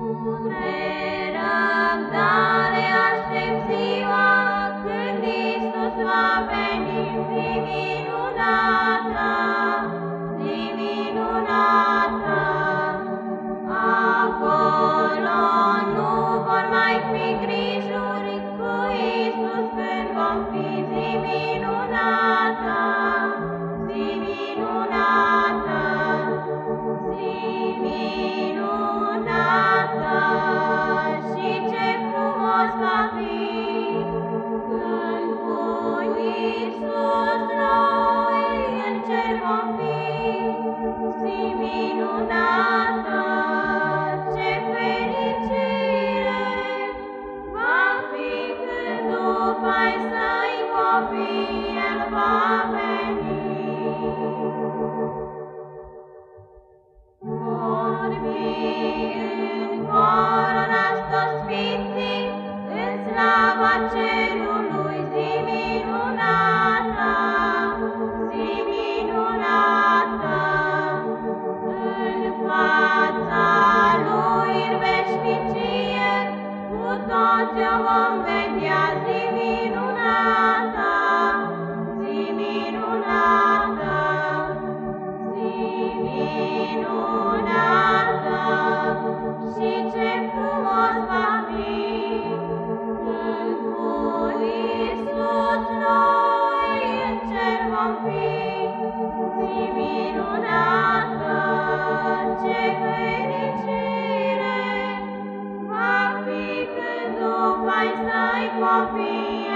Amen. Iisus, noi în cer vom fi, zi minunat. love me.